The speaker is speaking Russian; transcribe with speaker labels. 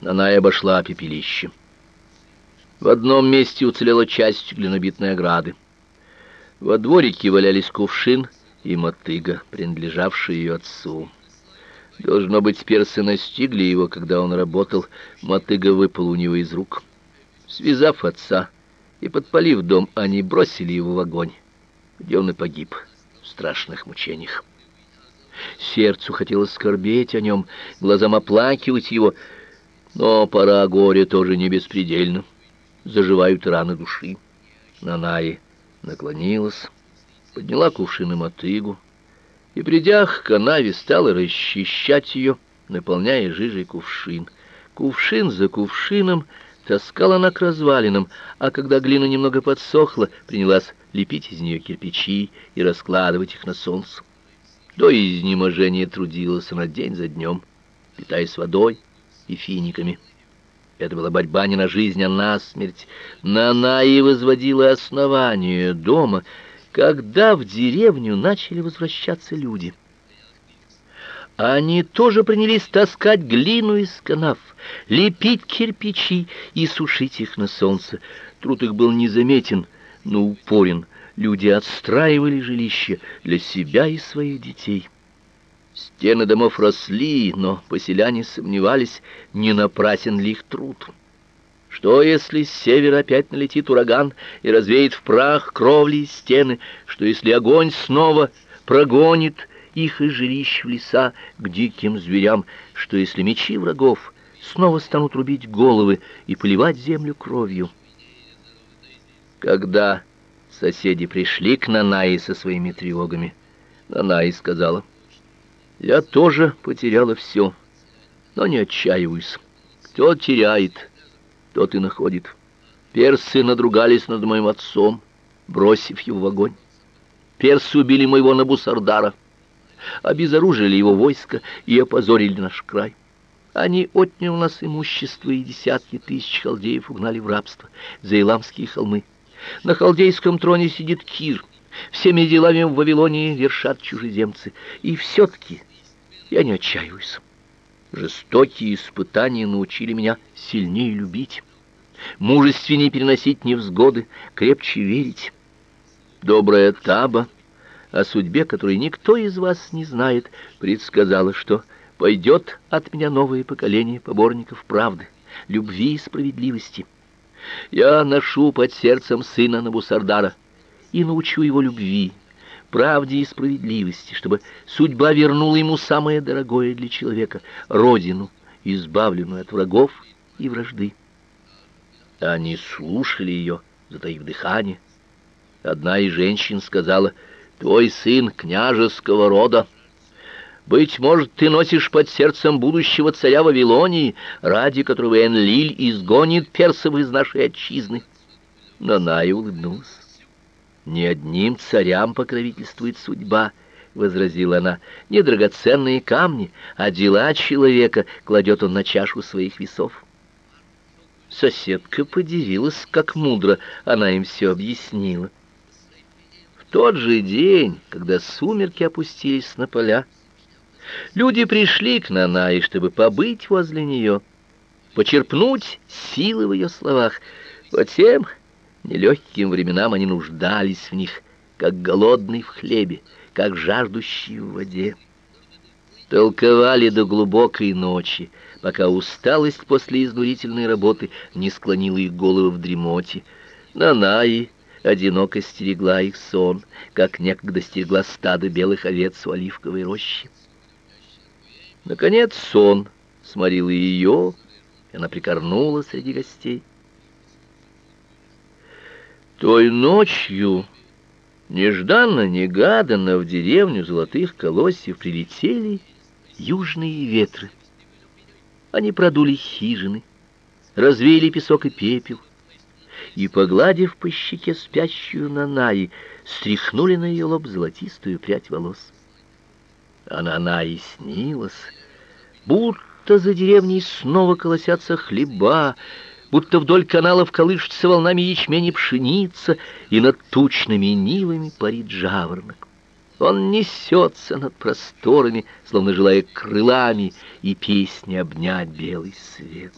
Speaker 1: Наная обошла пепелище. В одном месте уцелела часть глинобитной ограды. Во дворике валялись кувшин и мотыга, принадлежавшие ее отцу. Должно быть, персы настигли его, когда он работал, мотыга выпал у него из рук. Связав отца и подпалив дом, они бросили его в огонь, где он и погиб в страшных мучениях. Сердцу хотелось скорбеть о нем, глазам оплакивать его, но пора горя тоже не беспредельна. Заживают раны души. Нанаи наклонилась, подняла кувшин и мотыгу, и, придя к канаве, стала расчищать ее, наполняя жижей кувшин. Кувшин за кувшином таскала она к развалинам, а когда глина немного подсохла, принялась лепить из нее кирпичи и раскладывать их на солнце. До изнеможения трудилась она день за днем, питаясь водой и финиками. Это была борьба не на жизнь, а на смерть. Нана и возводила основание дома, когда в деревню начали возвращаться люди. Они тоже принялись таскать глину из канав, лепить кирпичи и сушить их на солнце. Труд их был незаметен, но упорен. Люди отстраивали жилища для себя и своих детей. Стены домов росли, но поселяне сомневались, не напрасен ли их труд. Что, если с севера опять налетит ураган и развеет в прах кровли и стены? Что, если огонь снова прогонит их из жилищ в леса к диким зверям? Что, если мечи врагов снова станут рубить головы и поливать землю кровью? Когда соседи пришли к Нанаи со своими тревогами, Нанаи сказала — я тоже потеряла все, но не отчаиваюсь. Кто теряет, тот и находит. Персы надругались над моим отцом, бросив его в огонь. Персы убили моего Набусардара, обезоружили его войско и опозорили наш край. Они отняли у нас имущество, и десятки тысяч халдеев угнали в рабство за Иламские холмы. На халдейском троне сидит Кир. Всеми делами в Вавилонии вершат чужеземцы. И все-таки я не отчаиваюсь. Жестокие испытания научили меня сильнее любить, мужественнее переносить невзгоды, крепче верить. Добрая Таба, о судьбе которой никто из вас не знает, предсказала, что пойдет от меня новое поколение поборников правды, любви и справедливости. Я ношу под сердцем сына Набусардара и научу его любви, правде и справедливости, чтобы судьба вернула ему самое дорогое для человека — родину, избавленную от врагов и вражды. Они слушали ее, затаив дыхание. Одна из женщин сказала, «Твой сын княжеского рода. Быть может, ты носишь под сердцем будущего царя Вавилонии, ради которого Энлиль изгонит персов из нашей отчизны». Нанай улыбнулась. Не одним царям покровительствует судьба, возразила она. Не драгоценные камни, а дела человека кладет он на чашу своих весов. Соседка подивилась, как мудро она им все объяснила. В тот же день, когда сумерки опустились на поля, люди пришли к Нанае, чтобы побыть возле нее, почерпнуть силы в ее словах. Затем Нелегким временам они нуждались в них, как голодный в хлебе, как жаждущий в воде. Толковали до глубокой ночи, пока усталость после изнурительной работы не склонила их головы в дремоте. Нанаи одиноко стерегла их сон, как некогда стерегла стадо белых овец у оливковой рощи. Наконец сон сморил ее, и она прикорнула среди гостей. Той ночью нежданно-негаданно в деревню Золотых Колосьев прилетели южные ветры. Они продули хижины, развеяли песок и пепел, и, погладив по щеке спящую Нанаи, стряхнули на ее лоб золотистую прядь волос. А Нанаи снилась, будто за деревней снова колосятся хлеба, будто вдоль каналов колышется волнами ячмень и пшеница, и над тучными нивами парит жаворонок. Он несется над просторами, словно желая крылами и песни обнять белый свет.